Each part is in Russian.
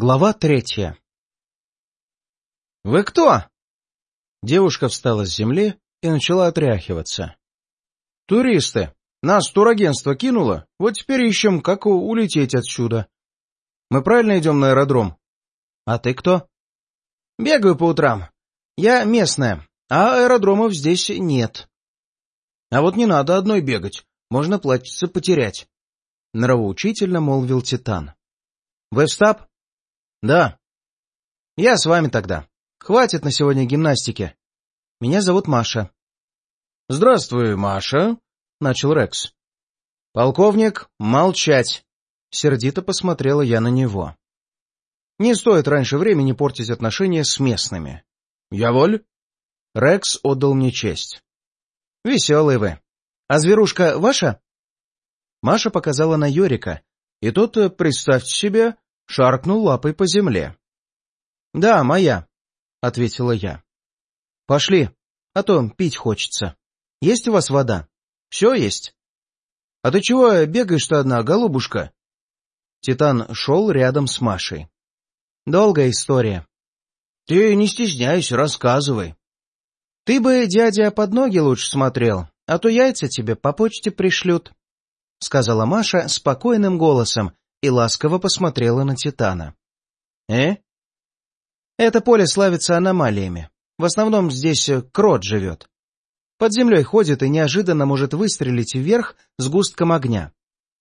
Глава третья «Вы кто?» Девушка встала с земли и начала отряхиваться. «Туристы. Нас турагентство кинуло, вот теперь ищем, как улететь отсюда. Мы правильно идем на аэродром? А ты кто?» «Бегаю по утрам. Я местная, а аэродромов здесь нет». «А вот не надо одной бегать, можно платьице потерять», — нравоучительно молвил Титан. «Вы в стаб?» «Да». «Я с вами тогда. Хватит на сегодня гимнастики. Меня зовут Маша». «Здравствуй, Маша», — начал Рекс. «Полковник, молчать!» — сердито посмотрела я на него. «Не стоит раньше времени портить отношения с местными». «Я воль?» Рекс отдал мне честь. «Веселый вы. А зверушка ваша?» Маша показала на Йорика, и тот, э, представьте себе, шаркнул лапой по земле. — Да, моя, — ответила я. — Пошли, а то пить хочется. Есть у вас вода? Все есть? — А ты чего бегаешь-то одна, голубушка? Титан шел рядом с Машей. — Долгая история. — Ты не стесняйся, рассказывай. — Ты бы, дядя, под ноги лучше смотрел, а то яйца тебе по почте пришлют, — сказала Маша спокойным голосом, и ласково посмотрела на Титана. «Э?» «Это поле славится аномалиями. В основном здесь э, крот живет. Под землей ходит и неожиданно может выстрелить вверх с густком огня.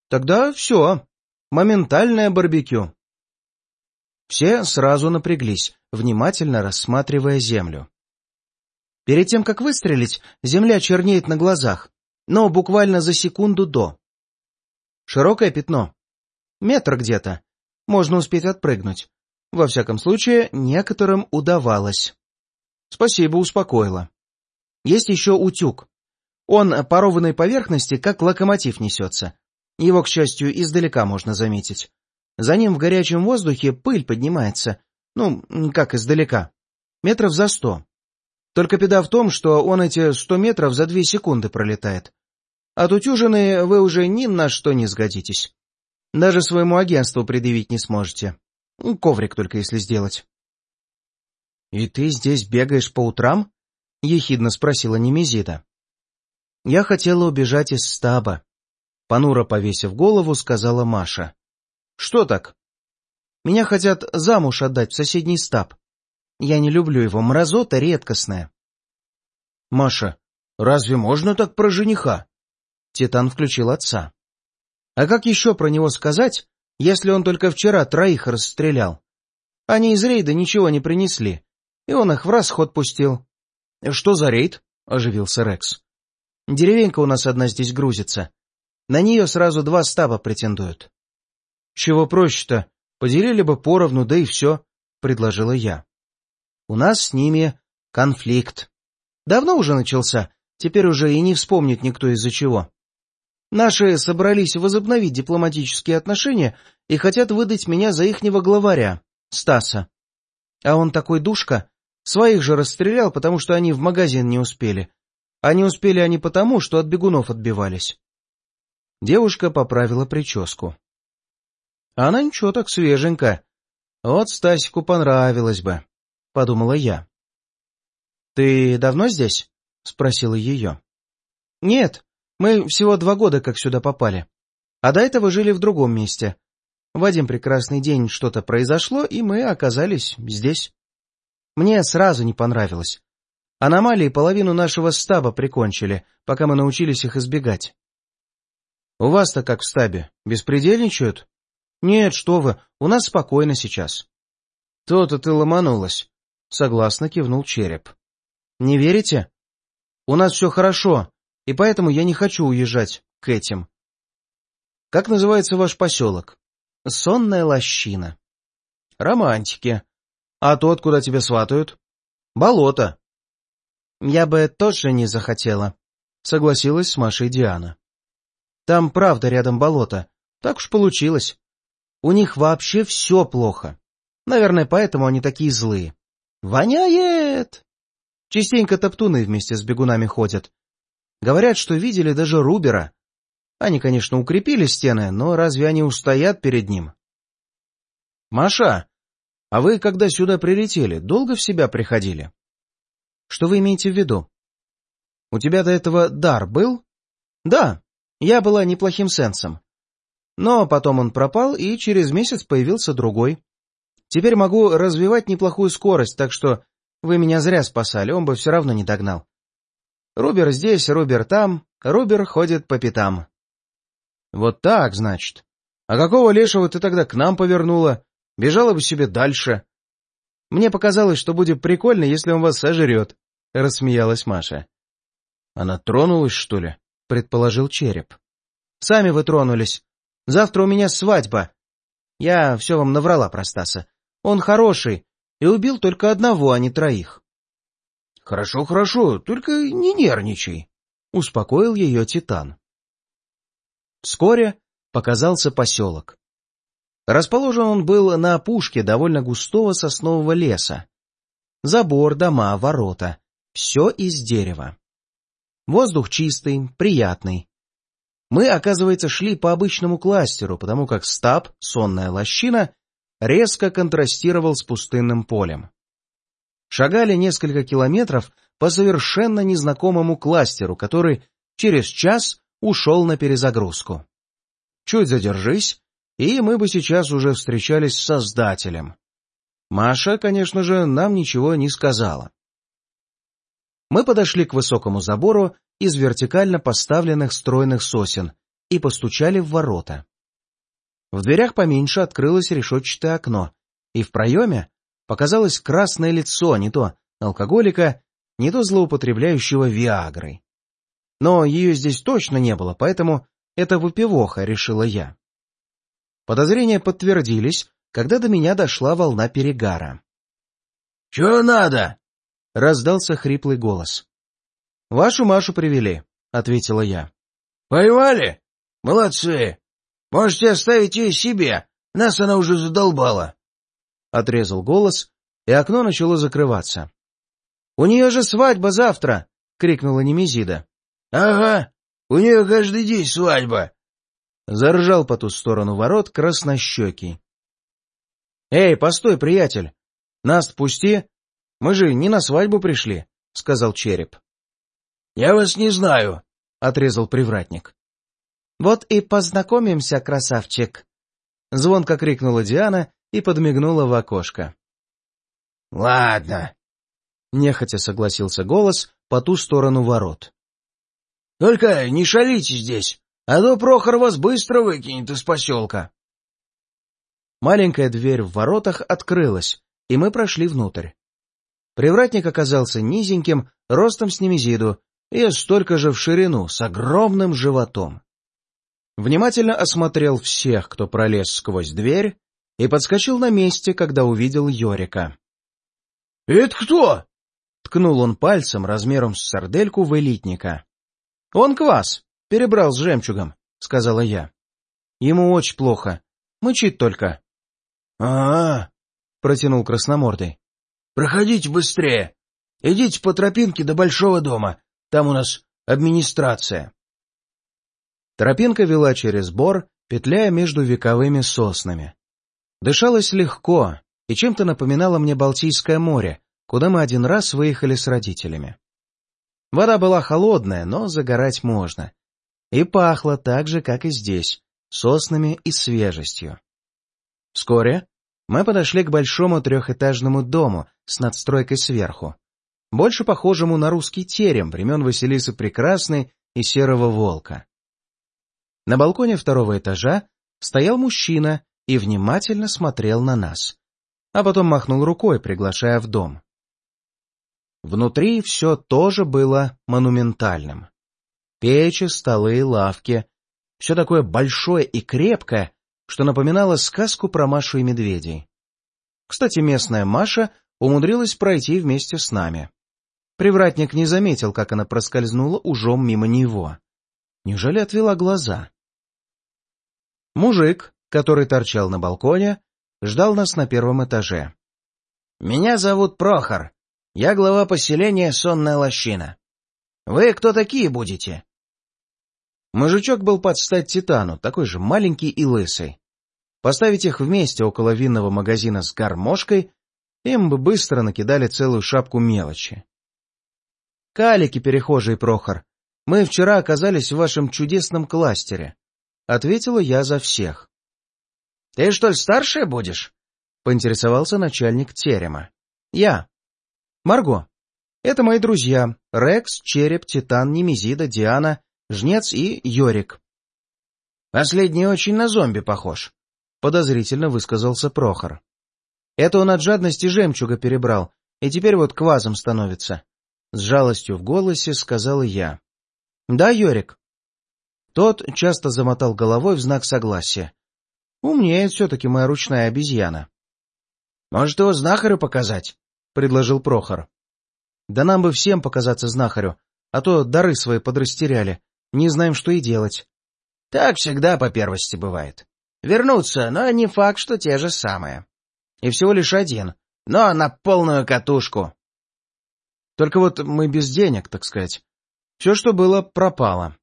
Тогда все. Моментальное барбекю». Все сразу напряглись, внимательно рассматривая землю. Перед тем, как выстрелить, земля чернеет на глазах, но буквально за секунду до. Широкое пятно, Метр где-то. Можно успеть отпрыгнуть. Во всяком случае, некоторым удавалось. Спасибо, успокоило. Есть еще утюг. Он по ровной поверхности, как локомотив несется. Его, к счастью, издалека можно заметить. За ним в горячем воздухе пыль поднимается. Ну, как издалека. Метров за сто. Только беда в том, что он эти сто метров за две секунды пролетает. От утюжины вы уже ни на что не сгодитесь. Даже своему агентству предъявить не сможете. Ну, коврик только если сделать. — И ты здесь бегаешь по утрам? — ехидно спросила Немезида. Я хотела убежать из стаба. Понуро повесив голову, сказала Маша. — Что так? — Меня хотят замуж отдать в соседний стаб. Я не люблю его, мразота редкостная. — Маша, разве можно так про жениха? Титан включил отца. А как еще про него сказать, если он только вчера троих расстрелял? Они из рейда ничего не принесли, и он их в расход пустил. — Что за рейд? — оживился Рекс. — Деревенька у нас одна здесь грузится. На нее сразу два стаба претендуют. — Чего проще-то? Поделили бы поровну, да и все, — предложила я. — У нас с ними конфликт. Давно уже начался, теперь уже и не вспомнит никто из-за чего. Наши собрались возобновить дипломатические отношения и хотят выдать меня за ихнего главаря, Стаса. А он такой душка, своих же расстрелял, потому что они в магазин не успели. А не успели они потому, что от бегунов отбивались. Девушка поправила прическу. Она ничего так свеженькая. Вот Стасику понравилось бы, — подумала я. — Ты давно здесь? — спросила ее. — Нет, мы всего два года как сюда попали. А до этого жили в другом месте. В один прекрасный день что-то произошло, и мы оказались здесь. Мне сразу не понравилось. Аномалии половину нашего стаба прикончили, пока мы научились их избегать. — У вас-то как в стабе? Беспредельничают? — Нет, что вы, у нас спокойно сейчас. — То-то ты ломанулась, — согласно кивнул череп. — Не верите? — У нас все хорошо, и поэтому я не хочу уезжать к этим. Как называется ваш поселок? Сонная лощина. Романтики. А тот, куда тебя сватают? Болото. Я бы тоже не захотела, согласилась с Машей Диана. Там правда рядом болото. Так уж получилось. У них вообще все плохо. Наверное, поэтому они такие злые. Воняет! Частенько топтуны вместе с бегунами ходят, Говорят, что видели даже Рубера. Они, конечно, укрепили стены, но разве они устоят перед ним? — Маша, А вы, когда сюда прилетели, долго в себя приходили? Что вы имеете в виду? У тебя до этого дар был? Да, я была неплохим сенсом. Но потом он пропал, и через месяц появился другой. Теперь могу развивать неплохую скорость, так что вы меня зря спасали, он бы все равно не догнал. Рубер здесь, Рубер там, Рубер ходит по пятам. Вот так, значит. А какого лешего ты тогда к нам повернула? Бежала бы себе дальше. Мне показалось, что будет прикольно, если он вас сожрет, — рассмеялась Маша. Она тронулась, что ли? — предположил Череп. Сами вы тронулись. Завтра у меня свадьба. Я все вам наврала про Стаса. Он хороший и убил только одного, а не троих. — Хорошо, хорошо, только не нервничай, — успокоил ее Титан. Вскоре показался поселок. Расположен он был на опушке довольно густого соснового леса. Забор, дома, ворота — все из дерева. Воздух чистый, приятный. Мы, оказывается, шли по обычному кластеру, потому как стаб, сонная лощина, резко контрастировал с пустынным полем. Шагали несколько километров по совершенно незнакомому кластеру, который через час ушел на перезагрузку. Чуть задержись, и мы бы сейчас уже встречались с Создателем. Маша, конечно же, нам ничего не сказала. Мы подошли к высокому забору из вертикально поставленных стройных сосен и постучали в ворота. В дверях поменьше открылось решетчатое окно, и в проеме показалось красное лицо не то алкоголика, не то злоупотребляющего Виагрой. Но ее здесь точно не было, поэтому это выпивоха, решила я. Подозрения подтвердились, когда до меня дошла волна перегара. — Чего надо? — раздался хриплый голос. — Вашу Машу привели, — ответила я. — Поймали? Молодцы! Можете оставить ее себе, нас она уже задолбала. Отрезал голос, и окно начало закрываться. — У нее же свадьба завтра! — крикнула Немезида. — Ага, у нее каждый день свадьба!» Заржал по ту сторону ворот краснощекий. «Эй, постой, приятель! Нас пусти! Мы же не на свадьбу пришли!» — сказал череп. «Я вас не знаю!» — отрезал привратник. «Вот и познакомимся, красавчик!» Звонко крикнула Диана и подмигнула в окошко. «Ладно!» — нехотя согласился голос по ту сторону ворот. Только не шалите здесь, а то Прохор вас быстро выкинет из поселка. Маленькая дверь в воротах открылась, и мы прошли внутрь. Привратник оказался низеньким, ростом с немезиду, и столько же в ширину, с огромным животом. Внимательно осмотрел всех, кто пролез сквозь дверь, и подскочил на месте, когда увидел Йорика. — Это кто? — ткнул он пальцем размером с сардельку в элитника. — Он квас, перебрал с жемчугом, — сказала я. — Ему очень плохо. Мычит только. — А-а-а, — протянул красномордый. — Проходите быстрее. Идите по тропинке до большого дома. Там у нас администрация. Тропинка вела через бор, петляя между вековыми соснами. Дышалось легко и чем-то напоминало мне Балтийское море, куда мы один раз выехали с родителями. Вода была холодная, но загорать можно. И пахло так же, как и здесь, соснами и свежестью. Вскоре мы подошли к большому трехэтажному дому с надстройкой сверху, больше похожему на русский терем времен Василисы Прекрасной и Серого Волка. На балконе второго этажа стоял мужчина и внимательно смотрел на нас, а потом махнул рукой, приглашая в дом. Внутри все тоже было монументальным. Печи, столы, лавки. Все такое большое и крепкое, что напоминало сказку про Машу и медведей. Кстати, местная Маша умудрилась пройти вместе с нами. Привратник не заметил, как она проскользнула ужом мимо него. Неужели отвела глаза? Мужик, который торчал на балконе, ждал нас на первом этаже. — Меня зовут Прохор, я глава поселения Сонная Лощина. Вы кто такие будете? Мужичок был под стать Титану, такой же маленький и лысый. поставить их вместе около винного магазина с гармошкой, им бы быстро накидали целую шапку мелочи. «Калики, перехожий Прохор, мы вчера оказались в вашем чудесном кластере», — ответила я за всех. «Ты что ли старшая будешь?» — поинтересовался начальник терема. «Я. Марго. Это мои друзья. Рекс, Череп, Титан, Немезида, Диана, Жнец и Йорик». «Последний очень на зомби похож», — подозрительно высказался Прохор. «Это он от жадности жемчуга перебрал, и теперь вот квазом становится», — с жалостью в голосе сказала я. «Да, Йорик?» Тот часто замотал головой в знак согласия. «Умнеет все-таки моя ручная обезьяна». «Может, его знахарю показать?» — предложил Прохор. «Да нам бы всем показаться знахарю, а то дары свои подрастеряли, не знаем, что и делать». «Так всегда по первости бывает. Вернуться, но не факт, что те же самые. И всего лишь один, но на полную катушку». «Только вот мы без денег, так сказать. Все, что было, пропало».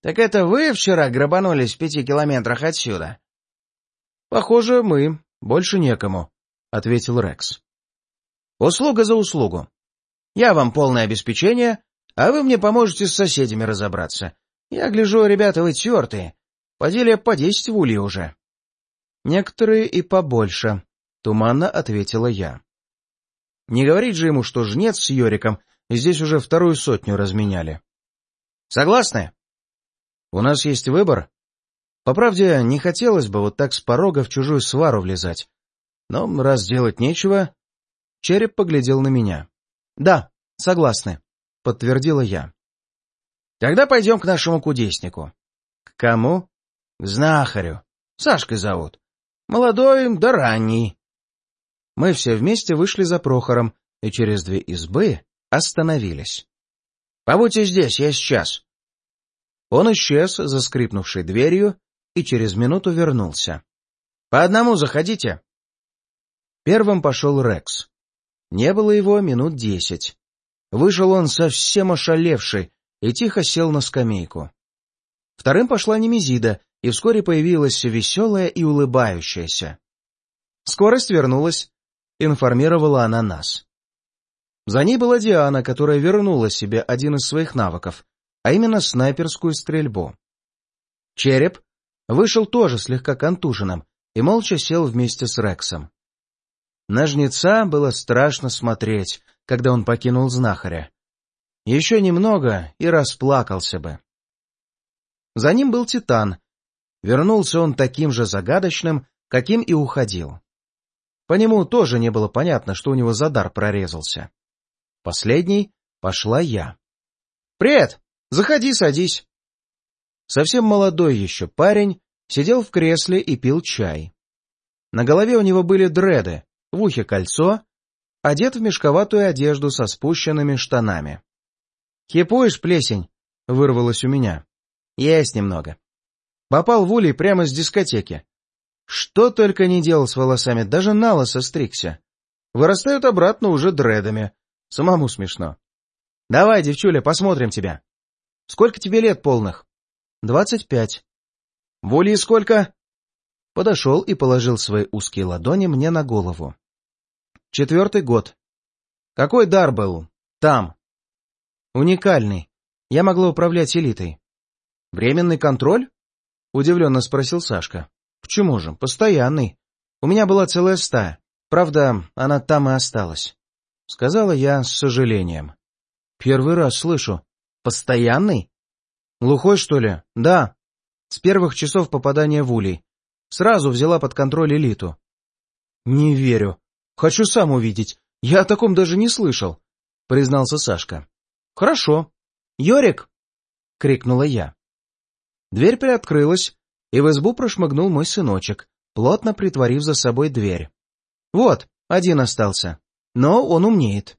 «Так это вы вчера грабанулись в пяти километрах отсюда?» «Похоже, мы. Больше некому», — ответил Рекс. «Услуга за услугу. Я вам полное обеспечение, а вы мне поможете с соседями разобраться. Я гляжу, ребята, вы тертые. Подели по десять в улье уже». «Некоторые и побольше», — туманно ответила я. «Не говорить же ему, что жнец с Йориком здесь уже вторую сотню разменяли». «Согласны?» «У нас есть выбор», по правде, не хотелось бы вот так с порога в чужую свару влезать. Но раз делать нечего... Череп поглядел на меня. — Да, согласны, — подтвердила я. — Тогда пойдем к нашему кудеснику. — К кому? — К знахарю. Сашкой зовут. Молодой да ранний. Мы все вместе вышли за Прохором и через две избы остановились. — Побудьте здесь, я сейчас. Он исчез за скрипнувшей дверью, и через минуту вернулся. — По одному заходите. Первым пошел Рекс. Не было его минут десять. Вышел он совсем ошалевший и тихо сел на скамейку. Вторым пошла Немезида, и вскоре появилась веселая и улыбающаяся. Скорость вернулась, информировала она нас. За ней была Диана, которая вернула себе один из своих навыков, а именно снайперскую стрельбу. Череп вышел тоже слегка контуженным и молча сел вместе с Рексом. На жнеца было страшно смотреть, когда он покинул знахаря. Еще немного и расплакался бы. За ним был Титан. Вернулся он таким же загадочным, каким и уходил. По нему тоже не было понятно, что у него за дар прорезался. Последней пошла я. «Привет! Заходи, садись!» Совсем молодой еще парень сидел в кресле и пил чай. На голове у него были дреды, в ухе кольцо, одет в мешковатую одежду со спущенными штанами. «Хипуешь, плесень?» — вырвалось у меня. «Есть немного». Попал в улей прямо с дискотеки. Что только не делал с волосами, даже на лысо стригся. Вырастают обратно уже дредами. Самому смешно. «Давай, девчуля, посмотрим тебя. Сколько тебе лет полных?» «Двадцать пять». «В сколько?» Подошел и положил свои узкие ладони мне на голову. «Четвертый год. Какой дар был? Там?» «Уникальный. Я могла управлять элитой». «Временный контроль?» — удивленно спросил Сашка. «Почему же? Постоянный. У меня была целая стая. Правда, она там и осталась». Сказала я с сожалением. «Первый раз слышу. Постоянный?» «Глухой, что ли?» «Да. С первых часов попадания в улей. Сразу взяла под контроль элиту». «Не верю. Хочу сам увидеть. Я о таком даже не слышал», — признался Сашка. «Хорошо. Йорик!» — крикнула я. Дверь приоткрылась, и в избу прошмыгнул мой сыночек, плотно притворив за собой дверь. «Вот, один остался. Но он умнеет».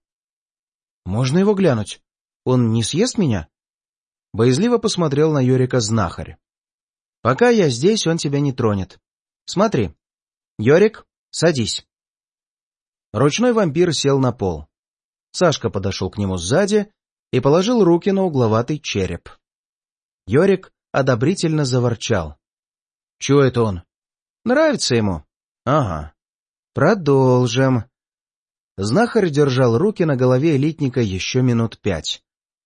«Можно его глянуть? Он не съест меня?» Боязливо посмотрел на Йорика знахарь. «Пока я здесь, он тебя не тронет. Смотри. Йорик, садись». Ручной вампир сел на пол. Сашка подошел к нему сзади и положил руки на угловатый череп. Йорик одобрительно заворчал. — Чего это он? Нравится ему? Ага. Продолжим. Знахарь держал руки на голове элитника еще минут пять,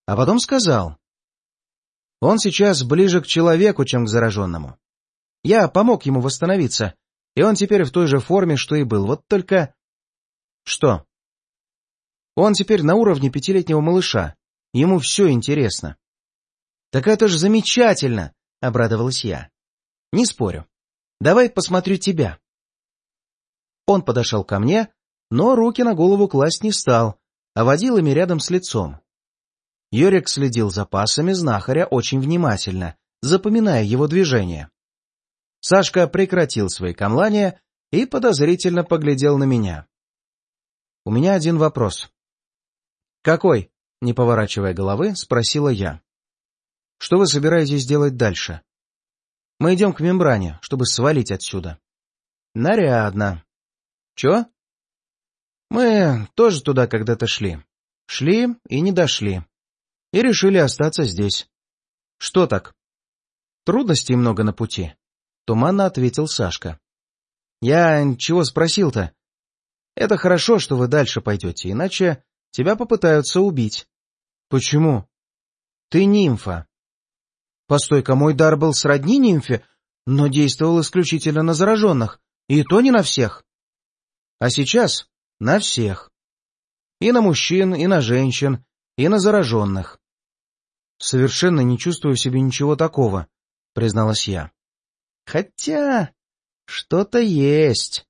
а потом сказал. Он сейчас ближе к человеку, чем к зараженному. Я помог ему восстановиться, и он теперь в той же форме, что и был. Вот только... Что? Он теперь на уровне пятилетнего малыша. Ему все интересно. «Так это же замечательно!» — обрадовалась я. «Не спорю. Давай посмотрю тебя». Он подошел ко мне, но руки на голову класть не стал, а водил ими рядом с лицом. Йорик следил за пасами знахаря очень внимательно, запоминая его движения. Сашка прекратил свои камлания и подозрительно поглядел на меня. «У меня один вопрос». «Какой?» — не поворачивая головы, спросила я. «Что вы собираетесь делать дальше?» «Мы идем к мембране, чтобы свалить отсюда». «Нарядно». «Чё?» «Мы тоже туда когда-то шли. Шли и не дошли. И решили остаться здесь». «Что так?» «Трудностей много на пути», — туманно ответил Сашка. «Я чего спросил-то? Это хорошо, что вы дальше пойдете, иначе тебя попытаются убить». «Почему?» «Ты нимфа». «Постой-ка, мой дар был сродни нимфе, но действовал исключительно на зараженных, и то не на всех. А сейчас на всех. И на мужчин, и на женщин, и на зараженных». «Совершенно не чувствую в себе ничего такого», — призналась я. «Хотя что-то есть».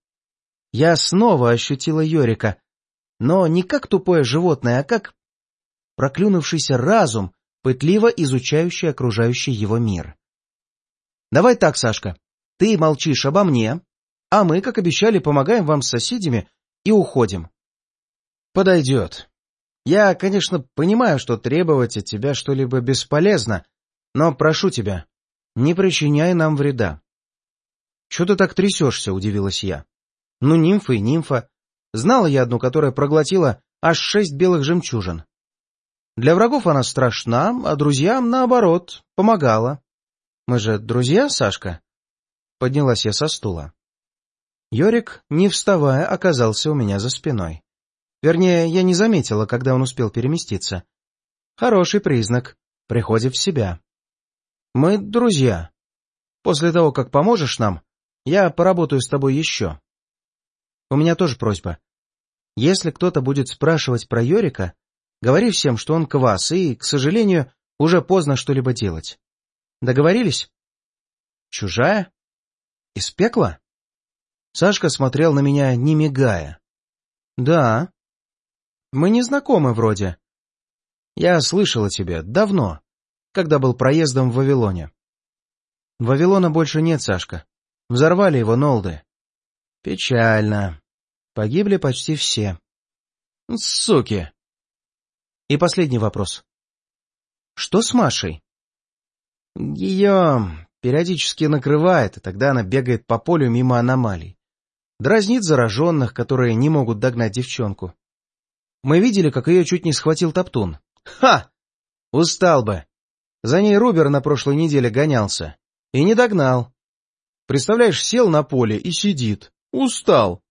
Я снова ощутила Йорика, но не как тупое животное, а как проклюнувшийся разум, пытливо изучающий окружающий его мир. «Давай так, Сашка, ты молчишь обо мне, а мы, как обещали, помогаем вам с соседями и уходим». «Подойдет. Я, конечно, понимаю, что требовать от тебя что-либо бесполезно, но прошу тебя, не причиняй нам вреда». «Чего ты так трясешься?» — удивилась я. «Ну, нимфа и нимфа. Знала я одну, которая проглотила аж шесть белых жемчужин. Для врагов она страшна, а друзьям, наоборот, помогала. Мы же друзья, Сашка? Поднялась я со стула. Йорик, не вставая, оказался у меня за спиной. Вернее, я не заметила, когда он успел переместиться. Хороший признак. Приходит в себя. Мы друзья. После того, как поможешь нам, я поработаю с тобой еще. У меня тоже просьба. Если кто-то будет спрашивать про Йорика, Говори всем, что он квас, и, к сожалению, уже поздно что-либо делать. Договорились? Чужая? Из пекла? Сашка смотрел на меня, не мигая. Да. Мы не знакомы вроде. Я слышал о тебе давно, когда был проездом в Вавилоне. Вавилона больше нет, Сашка. Взорвали его Нолды. Печально. Погибли почти все. Суки! И последний вопрос. Что с Машей? Ее периодически накрывает, и тогда она бегает по полю мимо аномалий. Дразнит зараженных, которые не могут догнать девчонку. Мы видели, как ее чуть не схватил Топтун. Ха! Устал бы. За ней Рубер на прошлой неделе гонялся. И не догнал. Представляешь, сел на поле и сидит. Устал.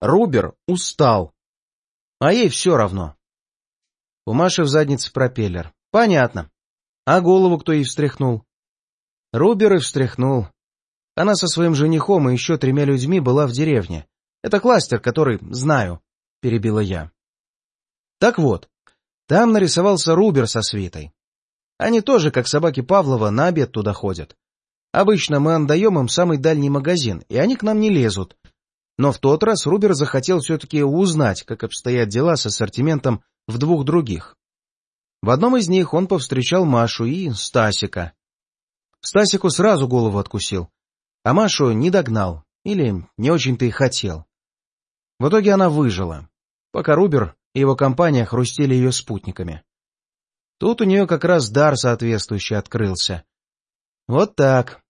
Рубер устал. А ей все равно. У Маши в заднице пропеллер. Понятно. А голову кто ей встряхнул? Рубер и встряхнул. Она со своим женихом и еще тремя людьми была в деревне. Это кластер, который знаю, — перебила я. Так вот, там нарисовался Рубер со свитой. Они тоже, как собаки Павлова, на обед туда ходят. Обычно мы отдаем им самый дальний магазин, и они к нам не лезут. Но в тот раз Рубер захотел все-таки узнать, как обстоят дела с ассортиментом в двух других. В одном из них он повстречал Машу и Стасика. Стасику сразу голову откусил, а Машу не догнал, или не очень-то и хотел. В итоге она выжила, пока Рубер и его компания хрустели ее спутниками. Тут у нее как раз дар соответствующий открылся. Вот так.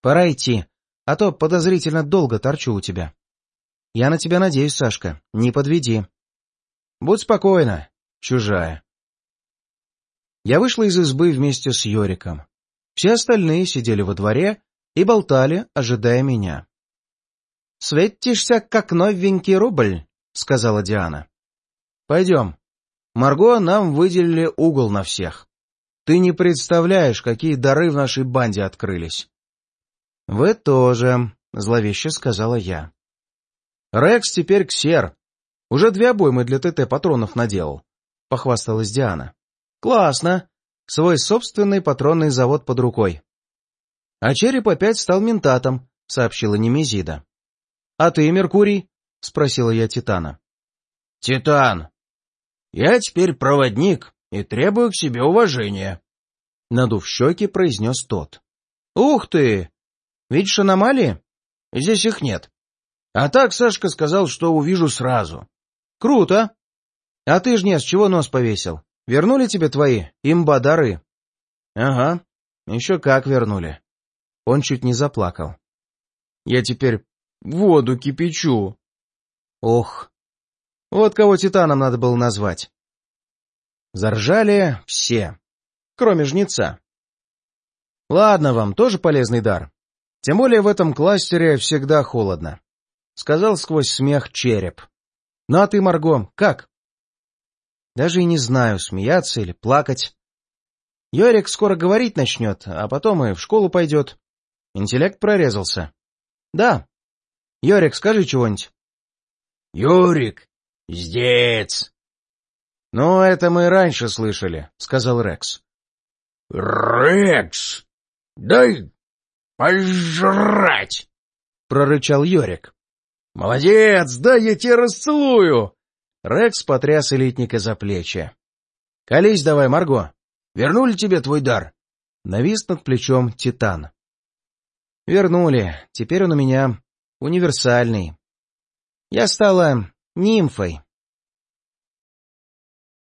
Пора идти, а то подозрительно долго торчу у тебя. Я на тебя надеюсь, Сашка, не подведи. Будь спокойна, чужая. Я вышла из избы вместе с Йориком. Все остальные сидели во дворе и болтали, ожидая меня. «Светишься, как новенький рубль», — сказала Диана. «Пойдем. Марго нам выделили угол на всех. Ты не представляешь, какие дары в нашей банде открылись». «Вы тоже», — зловеще сказала я. «Рекс теперь ксер. Уже две обоймы для ТТ патронов наделал», — похвасталась Диана. «Классно. Свой собственный патронный завод под рукой». «А череп опять стал ментатом», — сообщила Немезида. «А ты, Меркурий?» — спросила я Титана. «Титан, я теперь проводник и требую к себе уважения», — надув щеки, произнес тот. «Ух ты! Видишь аномалии? Здесь их нет. А так Сашка сказал, что увижу сразу. Круто! А ты ж не с чего нос повесил? Вернули тебе твои имбадары?» «Ага, еще как вернули». Он чуть не заплакал. «Я теперь Воду кипячу. Ох, вот кого Титаном надо было назвать. Заржали все, кроме жнеца. Ладно вам, тоже полезный дар. Тем более в этом кластере всегда холодно. Сказал сквозь смех череп. Ну а ты, Марго, как? Даже и не знаю, смеяться или плакать. Йорик скоро говорить начнет, а потом и в школу пойдет. Интеллект прорезался. Да, Йорик, скажи чего-нибудь. — Юрик, здесь. — Ну, это мы раньше слышали, — сказал Рекс. — Рекс, дай пожрать, — прорычал Йорик. — Молодец, да я тебя расцелую. Рекс потряс элитника за плечи. — Колись давай, Марго. Вернули тебе твой дар? Навис над плечом Титан. — Вернули. Теперь он у меня универсальный. Я стала нимфой.